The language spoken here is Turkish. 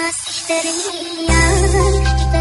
masih terngiang